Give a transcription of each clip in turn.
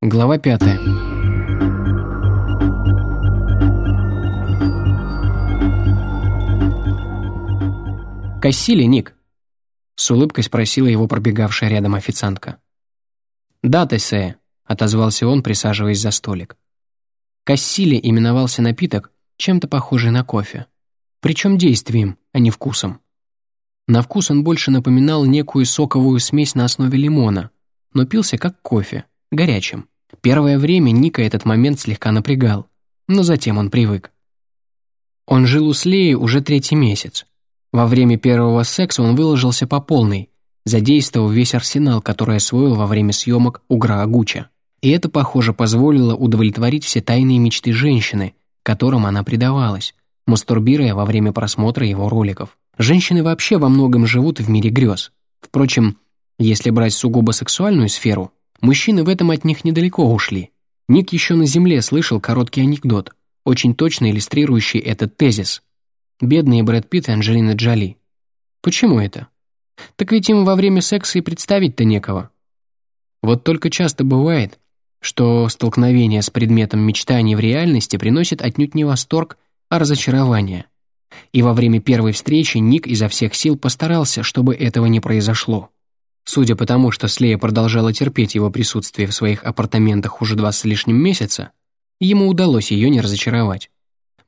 Глава пятая. «Кассили, Ник?» С улыбкой спросила его пробегавшая рядом официантка. «Да, Тессе», — отозвался он, присаживаясь за столик. Кассили именовался напиток, чем-то похожий на кофе. Причем действием, а не вкусом. На вкус он больше напоминал некую соковую смесь на основе лимона, но пился как кофе, горячим. Первое время Ника этот момент слегка напрягал, но затем он привык. Он жил у Слеи уже третий месяц. Во время первого секса он выложился по полной, задействовав весь арсенал, который освоил во время съемок у Граагуча. И это, похоже, позволило удовлетворить все тайные мечты женщины, которым она предавалась, мастурбируя во время просмотра его роликов. Женщины вообще во многом живут в мире грез. Впрочем, если брать сугубо сексуальную сферу, мужчины в этом от них недалеко ушли. Ник еще на земле слышал короткий анекдот, очень точно иллюстрирующий этот тезис. Бедные Брэд Питт и Анджелина Джоли. Почему это? Так ведь им во время секса и представить-то некого. Вот только часто бывает, что столкновение с предметом мечтаний в реальности приносит отнюдь не восторг, а разочарование. И во время первой встречи Ник изо всех сил постарался, чтобы этого не произошло. Судя по тому, что Слея продолжала терпеть его присутствие в своих апартаментах уже два с лишним месяца, ему удалось ее не разочаровать.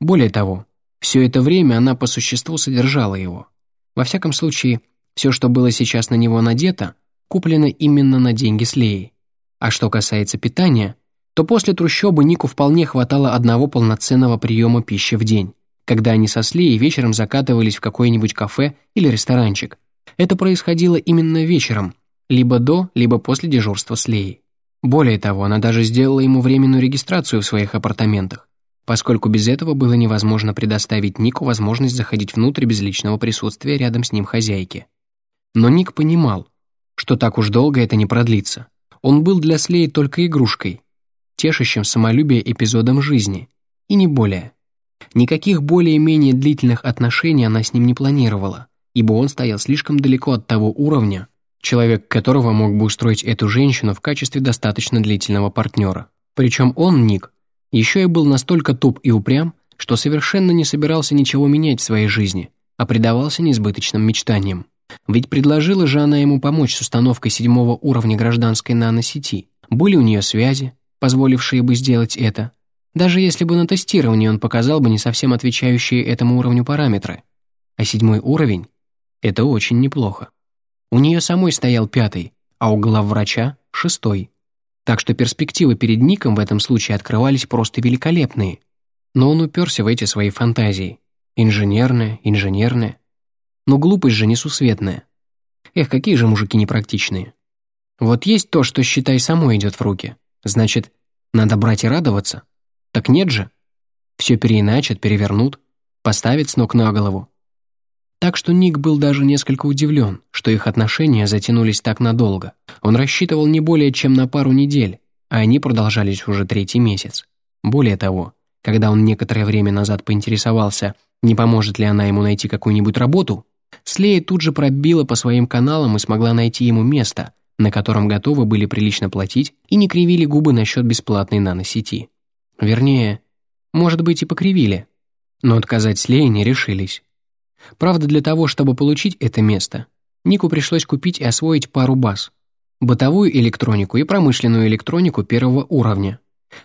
Более того, все это время она по существу содержала его. Во всяком случае, все, что было сейчас на него надето, куплено именно на деньги Слеи. А что касается питания, то после трущобы Нику вполне хватало одного полноценного приема пищи в день, когда они со Слеей вечером закатывались в какое-нибудь кафе или ресторанчик. Это происходило именно вечером, либо до, либо после дежурства с Леей. Более того, она даже сделала ему временную регистрацию в своих апартаментах, поскольку без этого было невозможно предоставить Нику возможность заходить внутрь без личного присутствия рядом с ним хозяйки. Но Ник понимал, что так уж долго это не продлится. Он был для Слеи только игрушкой, тешащим самолюбие эпизодом жизни, и не более. Никаких более-менее длительных отношений она с ним не планировала, ибо он стоял слишком далеко от того уровня, человек которого мог бы устроить эту женщину в качестве достаточно длительного партнера. Причем он, Ник, еще и был настолько туп и упрям, что совершенно не собирался ничего менять в своей жизни, а предавался несбыточным мечтаниям. Ведь предложила же она ему помочь с установкой седьмого уровня гражданской наносети. Были у нее связи, позволившие бы сделать это. Даже если бы на тестировании он показал бы не совсем отвечающие этому уровню параметры. А седьмой уровень — это очень неплохо. У нее самой стоял пятый, а у главврача — шестой. Так что перспективы перед Ником в этом случае открывались просто великолепные. Но он уперся в эти свои фантазии. Инженерная, инженерная. Но глупость же несусветная. Эх, какие же мужики непрактичные. Вот есть то, что, считай, само идет в руки. Значит, надо брать и радоваться. Так нет же. Все переиначат, перевернут, поставят с ног на голову. Так что Ник был даже несколько удивлен, что их отношения затянулись так надолго. Он рассчитывал не более чем на пару недель, а они продолжались уже третий месяц. Более того, когда он некоторое время назад поинтересовался, не поможет ли она ему найти какую-нибудь работу, Слея тут же пробила по своим каналам и смогла найти ему место, на котором готовы были прилично платить и не кривили губы насчет бесплатной наносети. Вернее, может быть и покривили, но отказать Слее не решились. Правда, для того, чтобы получить это место, Нику пришлось купить и освоить пару баз. Бытовую электронику и промышленную электронику первого уровня,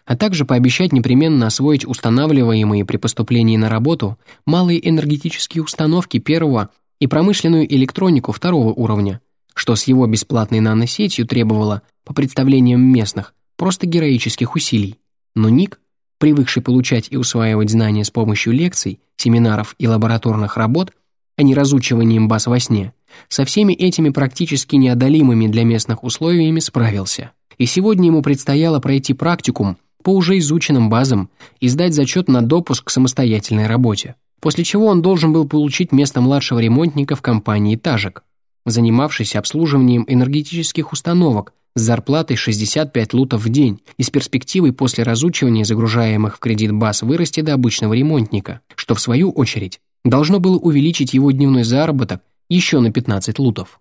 а также пообещать непременно освоить устанавливаемые при поступлении на работу малые энергетические установки первого и промышленную электронику второго уровня, что с его бесплатной наносетью требовало, по представлениям местных, просто героических усилий. Но Ник привыкший получать и усваивать знания с помощью лекций, семинаров и лабораторных работ, а не разучиванием баз во сне, со всеми этими практически неодолимыми для местных условиями справился. И сегодня ему предстояло пройти практикум по уже изученным базам и сдать зачет на допуск к самостоятельной работе, после чего он должен был получить место младшего ремонтника в компании «Тажек», занимавшейся обслуживанием энергетических установок с зарплатой 65 лутов в день и с перспективой после разучивания загружаемых в кредит баз вырасти до обычного ремонтника, что в свою очередь должно было увеличить его дневной заработок еще на 15 лутов.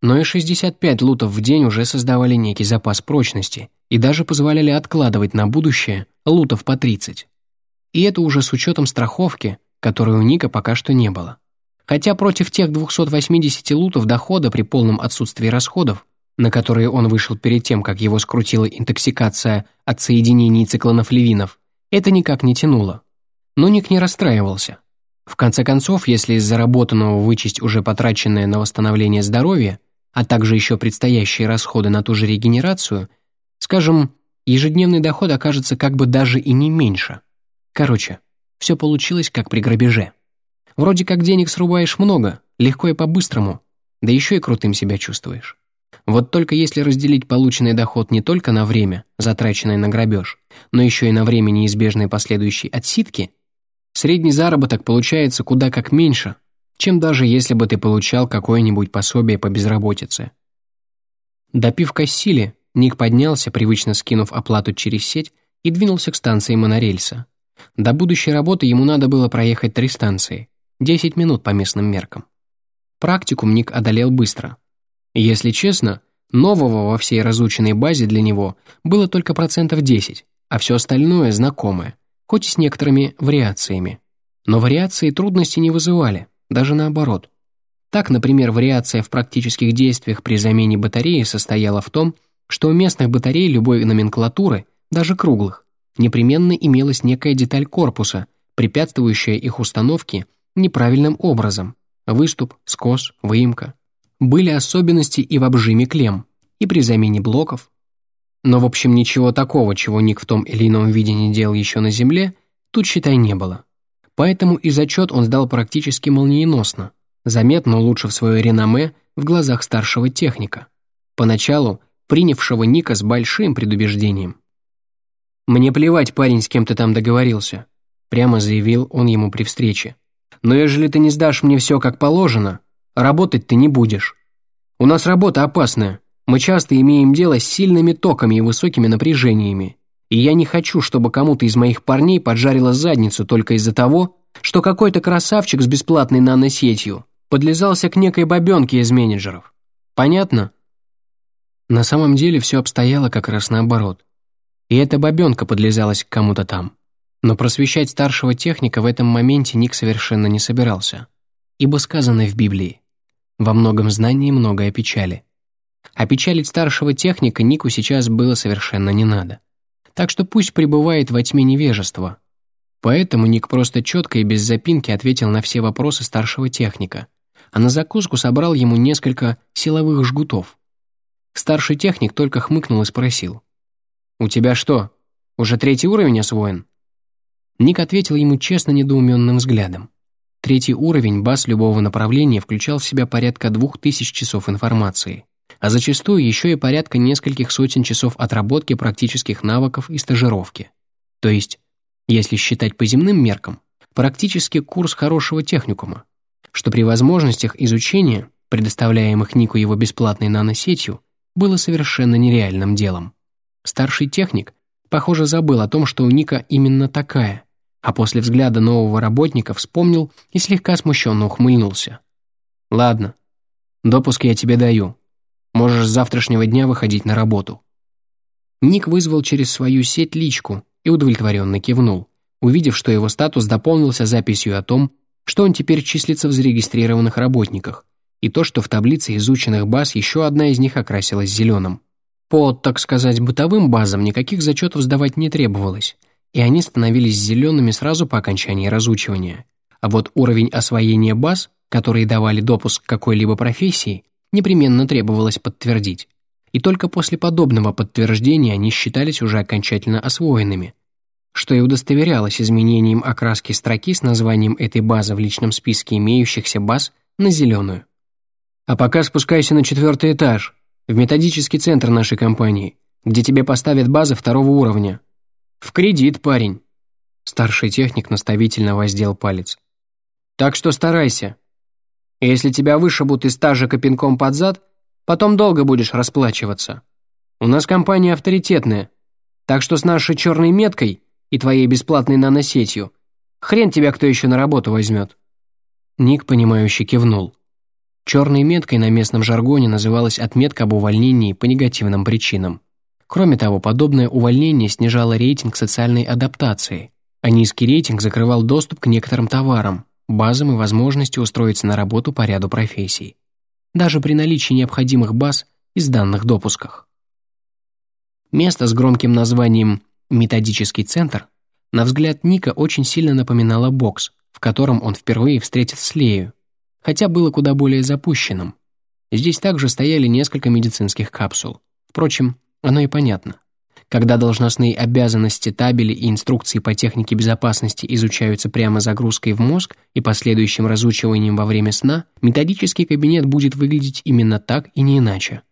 Но и 65 лутов в день уже создавали некий запас прочности, и даже позволяли откладывать на будущее лутов по 30. И это уже с учетом страховки, которой у Ника пока что не было. Хотя против тех 280 лутов дохода при полном отсутствии расходов, на которые он вышел перед тем, как его скрутила интоксикация от соединений циклонофлевинов, это никак не тянуло. Но Ник не расстраивался. В конце концов, если из заработанного вычесть уже потраченное на восстановление здоровья, а также еще предстоящие расходы на ту же регенерацию, скажем, ежедневный доход окажется как бы даже и не меньше. Короче, все получилось как при грабеже. Вроде как денег срубаешь много, легко и по-быстрому, да еще и крутым себя чувствуешь. Вот только если разделить полученный доход не только на время, затраченное на грабеж, но еще и на время неизбежной последующей отсидки, средний заработок получается куда как меньше, чем даже если бы ты получал какое-нибудь пособие по безработице. Допив кассили, Ник поднялся, привычно скинув оплату через сеть, и двинулся к станции монорельса. До будущей работы ему надо было проехать три станции, 10 минут по местным меркам. Практикум Ник одолел быстро – если честно, нового во всей разученной базе для него было только процентов 10, а все остальное знакомое, хоть и с некоторыми вариациями. Но вариации трудностей не вызывали, даже наоборот. Так, например, вариация в практических действиях при замене батареи состояла в том, что у местных батарей любой номенклатуры, даже круглых, непременно имелась некая деталь корпуса, препятствующая их установке неправильным образом – выступ, скос, выемка были особенности и в обжиме клем, и при замене блоков. Но, в общем, ничего такого, чего Ник в том или ином виде не делал еще на Земле, тут, считай, не было. Поэтому и зачет он сдал практически молниеносно, заметно улучшив свое реноме в глазах старшего техника, поначалу принявшего Ника с большим предубеждением. «Мне плевать, парень, с кем ты там договорился», прямо заявил он ему при встрече. «Но ежели ты не сдашь мне все как положено, Работать ты не будешь. У нас работа опасная. Мы часто имеем дело с сильными токами и высокими напряжениями. И я не хочу, чтобы кому-то из моих парней поджарило задницу только из-за того, что какой-то красавчик с бесплатной наносетью подлезался к некой бабенке из менеджеров. Понятно? На самом деле все обстояло как раз наоборот. И эта бабенка подлезалась к кому-то там. Но просвещать старшего техника в этом моменте Ник совершенно не собирался. Ибо сказано в Библии во многом знании многое печали. А печалить старшего техника Нику сейчас было совершенно не надо. Так что пусть пребывает во тьме невежества. Поэтому Ник просто четко и без запинки ответил на все вопросы старшего техника, а на закуску собрал ему несколько силовых жгутов. Старший техник только хмыкнул и спросил. «У тебя что, уже третий уровень освоен?» Ник ответил ему честно недоуменным взглядом. Третий уровень баз любого направления включал в себя порядка двух тысяч часов информации, а зачастую еще и порядка нескольких сотен часов отработки практических навыков и стажировки. То есть, если считать по земным меркам, практически курс хорошего техникума, что при возможностях изучения, предоставляемых Нику его бесплатной наносетью, было совершенно нереальным делом. Старший техник, похоже, забыл о том, что у Ника именно такая – а после взгляда нового работника вспомнил и слегка смущенно ухмыльнулся. «Ладно, допуск я тебе даю. Можешь с завтрашнего дня выходить на работу». Ник вызвал через свою сеть личку и удовлетворенно кивнул, увидев, что его статус дополнился записью о том, что он теперь числится в зарегистрированных работниках, и то, что в таблице изученных баз еще одна из них окрасилась зеленым. По, так сказать, бытовым базам никаких зачетов сдавать не требовалось, и они становились зелеными сразу по окончании разучивания. А вот уровень освоения баз, которые давали допуск к какой-либо профессии, непременно требовалось подтвердить. И только после подобного подтверждения они считались уже окончательно освоенными, что и удостоверялось изменением окраски строки с названием этой базы в личном списке имеющихся баз на зеленую. А пока спускайся на четвертый этаж, в методический центр нашей компании, где тебе поставят базы второго уровня, «В кредит, парень!» Старший техник наставительно воздел палец. «Так что старайся. Если тебя вышибут из стажа копинком под зад, потом долго будешь расплачиваться. У нас компания авторитетная, так что с нашей черной меткой и твоей бесплатной наносетью хрен тебя кто еще на работу возьмет». Ник, понимающе кивнул. Черной меткой на местном жаргоне называлась отметка об увольнении по негативным причинам. Кроме того, подобное увольнение снижало рейтинг социальной адаптации, а низкий рейтинг закрывал доступ к некоторым товарам, базам и возможности устроиться на работу по ряду профессий. Даже при наличии необходимых баз из данных допусках. Место с громким названием «Методический центр» на взгляд Ника очень сильно напоминало бокс, в котором он впервые встретил Слею, хотя было куда более запущенным. Здесь также стояли несколько медицинских капсул. Впрочем, оно и понятно. Когда должностные обязанности, табели и инструкции по технике безопасности изучаются прямо загрузкой в мозг и последующим разучиванием во время сна, методический кабинет будет выглядеть именно так и не иначе.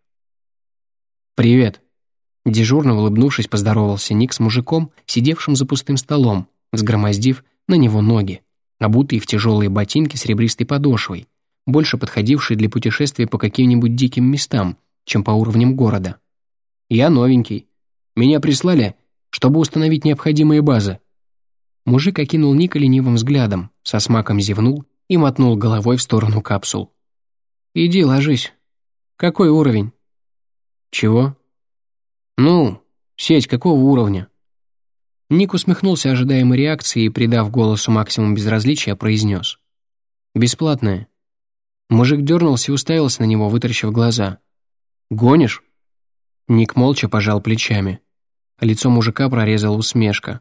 «Привет», Дежурно улыбнувшись, поздоровался Ник с мужиком, сидевшим за пустым столом, взгромоздив на него ноги, обутые в тяжелые ботинки с ребристой подошвой, больше подходившие для путешествия по каким-нибудь диким местам, чем по уровням города. «Я новенький. Меня прислали, чтобы установить необходимые базы». Мужик окинул Ника ленивым взглядом, со смаком зевнул и мотнул головой в сторону капсул. «Иди, ложись. Какой уровень?» «Чего?» «Ну, сеть какого уровня?» Ник усмехнулся ожидаемой реакции и, придав голосу максимум безразличия, произнес. «Бесплатная». Мужик дернулся и уставился на него, вытаращив глаза. «Гонишь?» Ник молча пожал плечами. Лицо мужика прорезала усмешка.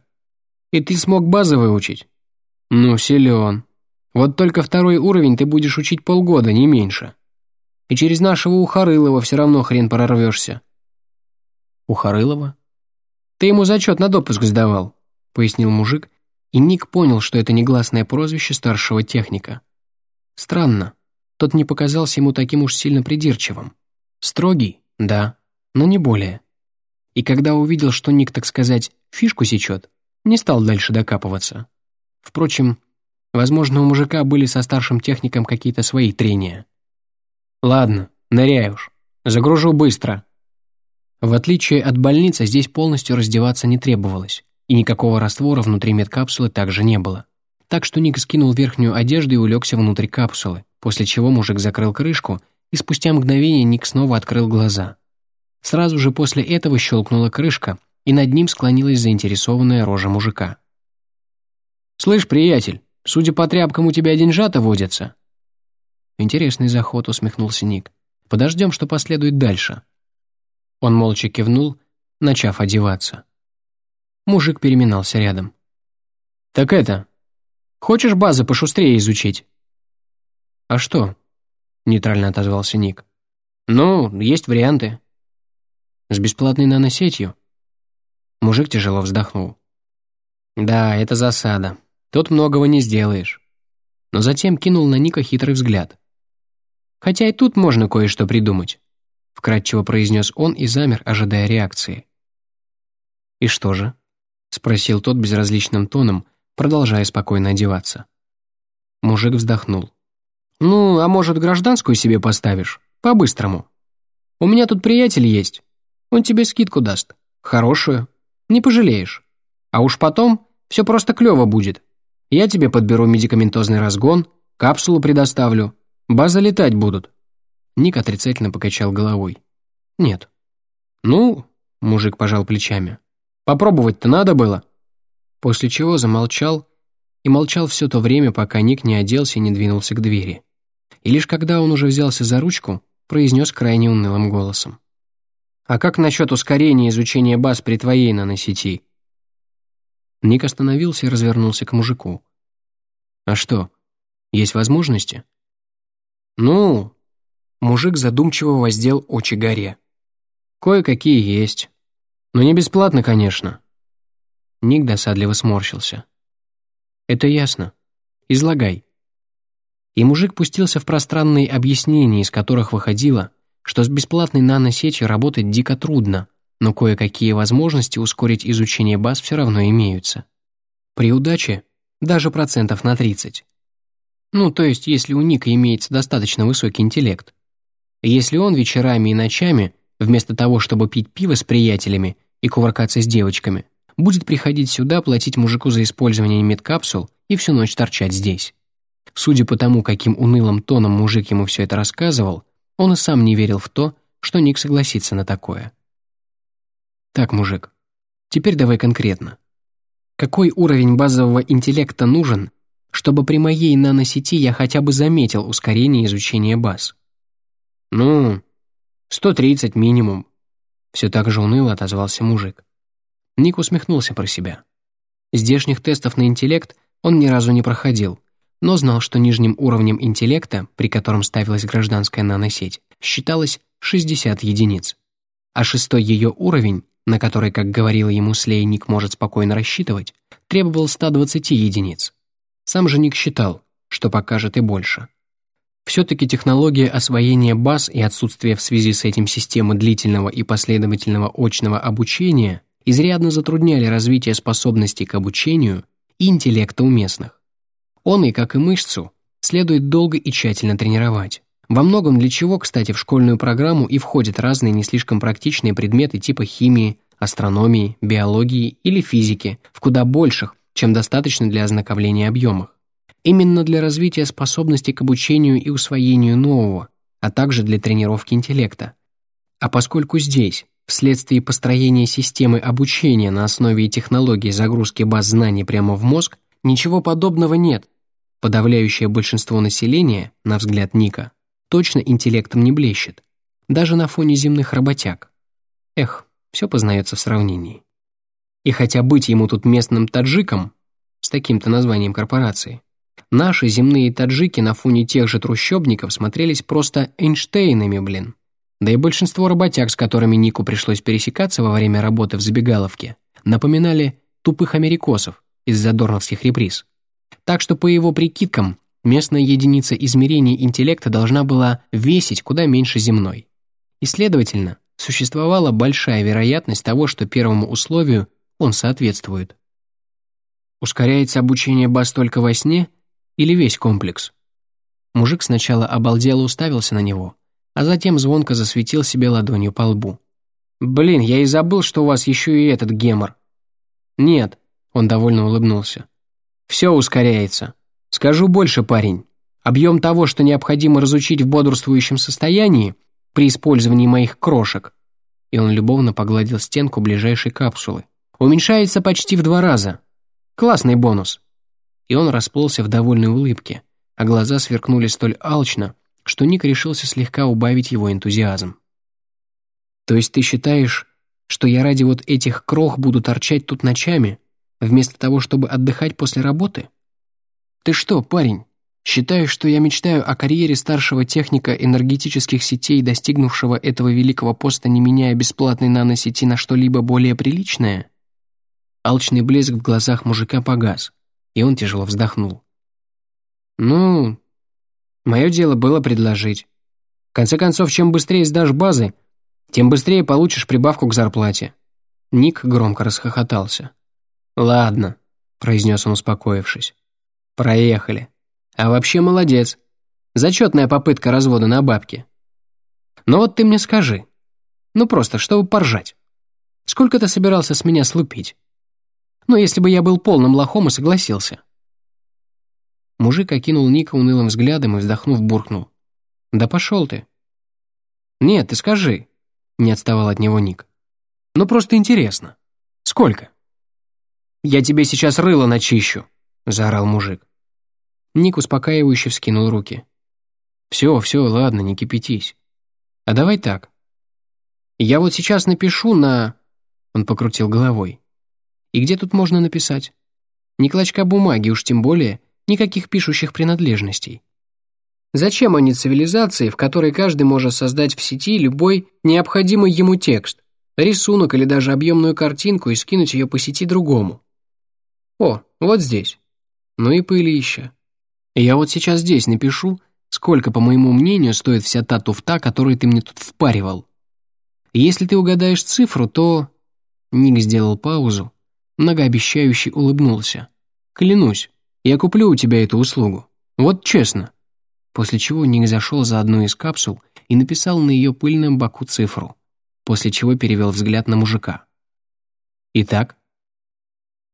«И ты смог базы выучить?» «Ну, силен. Вот только второй уровень ты будешь учить полгода, не меньше. И через нашего Ухарылова все равно хрен прорвешься. У Харылова? Ты ему зачет на допуск сдавал, пояснил мужик, и Ник понял, что это негласное прозвище старшего техника. Странно, тот не показался ему таким уж сильно придирчивым. Строгий, да, но не более. И когда увидел, что Ник, так сказать, фишку сечет, не стал дальше докапываться. Впрочем, возможно, у мужика были со старшим техником какие-то свои трения. «Ладно, ныряй уж. Загружу быстро», в отличие от больницы, здесь полностью раздеваться не требовалось, и никакого раствора внутри медкапсулы также не было. Так что Ник скинул верхнюю одежду и улегся внутрь капсулы, после чего мужик закрыл крышку, и спустя мгновение Ник снова открыл глаза. Сразу же после этого щелкнула крышка, и над ним склонилась заинтересованная рожа мужика. «Слышь, приятель, судя по тряпкам, у тебя деньжата водятся?» «Интересный заход», — усмехнулся Ник. «Подождем, что последует дальше». Он молча кивнул, начав одеваться. Мужик переминался рядом. «Так это, хочешь базы пошустрее изучить?» «А что?» — нейтрально отозвался Ник. «Ну, есть варианты». «С бесплатной наносетью?» Мужик тяжело вздохнул. «Да, это засада. Тут многого не сделаешь». Но затем кинул на Ника хитрый взгляд. «Хотя и тут можно кое-что придумать вкратчиво произнес он и замер, ожидая реакции. «И что же?» — спросил тот безразличным тоном, продолжая спокойно одеваться. Мужик вздохнул. «Ну, а может, гражданскую себе поставишь? По-быстрому. У меня тут приятель есть. Он тебе скидку даст. Хорошую. Не пожалеешь. А уж потом все просто клево будет. Я тебе подберу медикаментозный разгон, капсулу предоставлю. База летать будут. Ник отрицательно покачал головой. «Нет». «Ну...» — мужик пожал плечами. «Попробовать-то надо было». После чего замолчал и молчал все то время, пока Ник не оделся и не двинулся к двери. И лишь когда он уже взялся за ручку, произнес крайне унылым голосом. «А как насчет ускорения изучения баз при твоей наносети?» Ник остановился и развернулся к мужику. «А что, есть возможности?» «Ну, Мужик задумчиво воздел очи горе. «Кое-какие есть. Но не бесплатно, конечно». Ник досадливо сморщился. «Это ясно. Излагай». И мужик пустился в пространные объяснения, из которых выходило, что с бесплатной наносетью работать дико трудно, но кое-какие возможности ускорить изучение баз все равно имеются. При удаче даже процентов на 30. Ну, то есть, если у Ника имеется достаточно высокий интеллект. Если он вечерами и ночами, вместо того, чтобы пить пиво с приятелями и кувыркаться с девочками, будет приходить сюда, платить мужику за использование медкапсул и всю ночь торчать здесь. Судя по тому, каким унылым тоном мужик ему все это рассказывал, он и сам не верил в то, что Ник согласится на такое. Так, мужик, теперь давай конкретно. Какой уровень базового интеллекта нужен, чтобы при моей наносети я хотя бы заметил ускорение изучения баз? Ну, 130 минимум. Все так же уныло отозвался мужик. Ник усмехнулся про себя. Здешних тестов на интеллект он ни разу не проходил, но знал, что нижним уровнем интеллекта, при котором ставилась гражданская наносеть, считалось 60 единиц. А шестой ее уровень на который, как говорил ему Слей, Ник может спокойно рассчитывать, требовал 120 единиц. Сам же Ник считал, что покажет и больше. Все-таки технология освоения баз и отсутствие в связи с этим системы длительного и последовательного очного обучения изрядно затрудняли развитие способностей к обучению и интеллекта у местных. Он и, как и мышцу, следует долго и тщательно тренировать. Во многом для чего, кстати, в школьную программу и входят разные не слишком практичные предметы типа химии, астрономии, биологии или физики в куда больших, чем достаточно для ознакомления объемах. Именно для развития способности к обучению и усвоению нового, а также для тренировки интеллекта. А поскольку здесь, вследствие построения системы обучения на основе технологии загрузки баз знаний прямо в мозг, ничего подобного нет, подавляющее большинство населения, на взгляд Ника, точно интеллектом не блещет, даже на фоне земных работяг. Эх, все познается в сравнении. И хотя быть ему тут местным таджиком, с таким-то названием корпорации, наши земные таджики на фоне тех же трущобников смотрелись просто Эйнштейнами, блин. Да и большинство работяг, с которыми Нику пришлось пересекаться во время работы в забегаловке, напоминали тупых америкосов из задорновских реприз. Так что, по его прикидкам, местная единица измерения интеллекта должна была весить куда меньше земной. И, следовательно, существовала большая вероятность того, что первому условию он соответствует. Ускоряется обучение баз только во сне или весь комплекс? Мужик сначала обалдело уставился на него, а затем звонко засветил себе ладонью по лбу. «Блин, я и забыл, что у вас еще и этот гемор». «Нет», — он довольно улыбнулся. «Все ускоряется. Скажу больше, парень. Объем того, что необходимо разучить в бодрствующем состоянии, при использовании моих крошек, и он любовно погладил стенку ближайшей капсулы, уменьшается почти в два раза. Классный бонус. И он расплылся в довольной улыбке, а глаза сверкнули столь алчно, что Ник решился слегка убавить его энтузиазм. «То есть ты считаешь, что я ради вот этих крох буду торчать тут ночами, вместо того, чтобы отдыхать после работы?» «Ты что, парень, считаешь, что я мечтаю о карьере старшего техника энергетических сетей, достигнувшего этого великого поста, не меняя бесплатной наносети на что-либо более приличное?» Алчный блеск в глазах мужика погас, и он тяжело вздохнул. «Ну, мое дело было предложить. В конце концов, чем быстрее сдашь базы, тем быстрее получишь прибавку к зарплате». Ник громко расхохотался. «Ладно», — произнес он, успокоившись. Проехали. А вообще молодец. Зачетная попытка развода на бабки. Но вот ты мне скажи. Ну просто, чтобы поржать. Сколько ты собирался с меня слупить? Ну, если бы я был полным лохом и согласился. Мужик окинул Ника унылым взглядом и, вздохнув, буркнул. «Да пошел ты». «Нет, ты скажи», — не отставал от него Ник. «Ну, просто интересно. Сколько?» «Я тебе сейчас рыло начищу», — заорал мужик. Ник успокаивающе вскинул руки. «Все, все, ладно, не кипятись. А давай так. Я вот сейчас напишу на...» Он покрутил головой. «И где тут можно написать? Ни клочка бумаги, уж тем более, никаких пишущих принадлежностей. Зачем они цивилизации, в которой каждый может создать в сети любой необходимый ему текст, рисунок или даже объемную картинку и скинуть ее по сети другому? О, вот здесь. Ну и пылища. Я вот сейчас здесь напишу, сколько, по моему мнению, стоит вся та туфта, которую ты мне тут впаривал. Если ты угадаешь цифру, то...» Ник сделал паузу, многообещающе улыбнулся. «Клянусь, я куплю у тебя эту услугу. Вот честно». После чего Ник зашел за одну из капсул и написал на ее пыльном боку цифру, после чего перевел взгляд на мужика. «Итак?»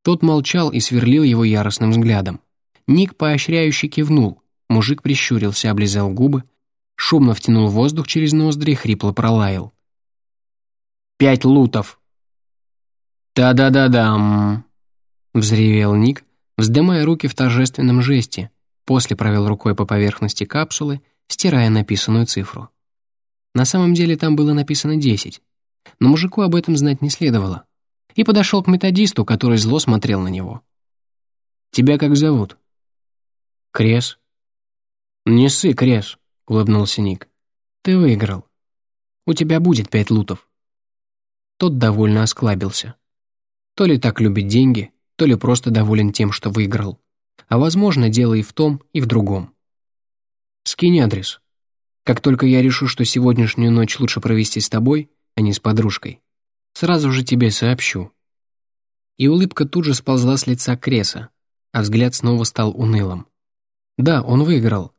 Тот молчал и сверлил его яростным взглядом. Ник поощряюще кивнул, мужик прищурился, облизал губы, шумно втянул воздух через ноздри и хрипло пролаял. «Пять лутов!» «Та-да-да-дам!» — взревел Ник, вздымая руки в торжественном жесте, после провел рукой по поверхности капсулы, стирая написанную цифру. На самом деле там было написано 10, но мужику об этом знать не следовало, и подошел к методисту, который зло смотрел на него. «Тебя как зовут?» «Крес». «Не ссы, Крес», — улыбнулся Ник. «Ты выиграл. У тебя будет пять лутов». Тот довольно осклабился. То ли так любит деньги, то ли просто доволен тем, что выиграл. А возможно, дело и в том, и в другом. «Скинь адрес. Как только я решу, что сегодняшнюю ночь лучше провести с тобой, а не с подружкой, сразу же тебе сообщу». И улыбка тут же сползла с лица Креса, а взгляд снова стал унылым. Да, он выиграл.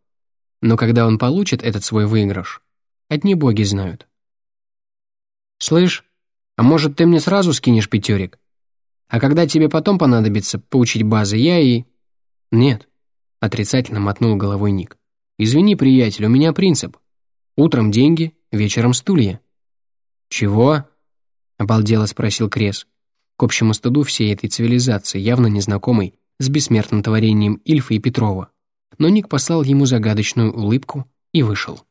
Но когда он получит этот свой выигрыш, одни боги знают. «Слышь, а может, ты мне сразу скинешь пятерик? А когда тебе потом понадобится поучить базы, я и...» «Нет», — отрицательно мотнул головой Ник. «Извини, приятель, у меня принцип. Утром деньги, вечером стулья». «Чего?» — обалдело спросил Крес, к общему стыду всей этой цивилизации, явно незнакомой с бессмертным творением Ильфа и Петрова. Но Ник послал ему загадочную улыбку и вышел.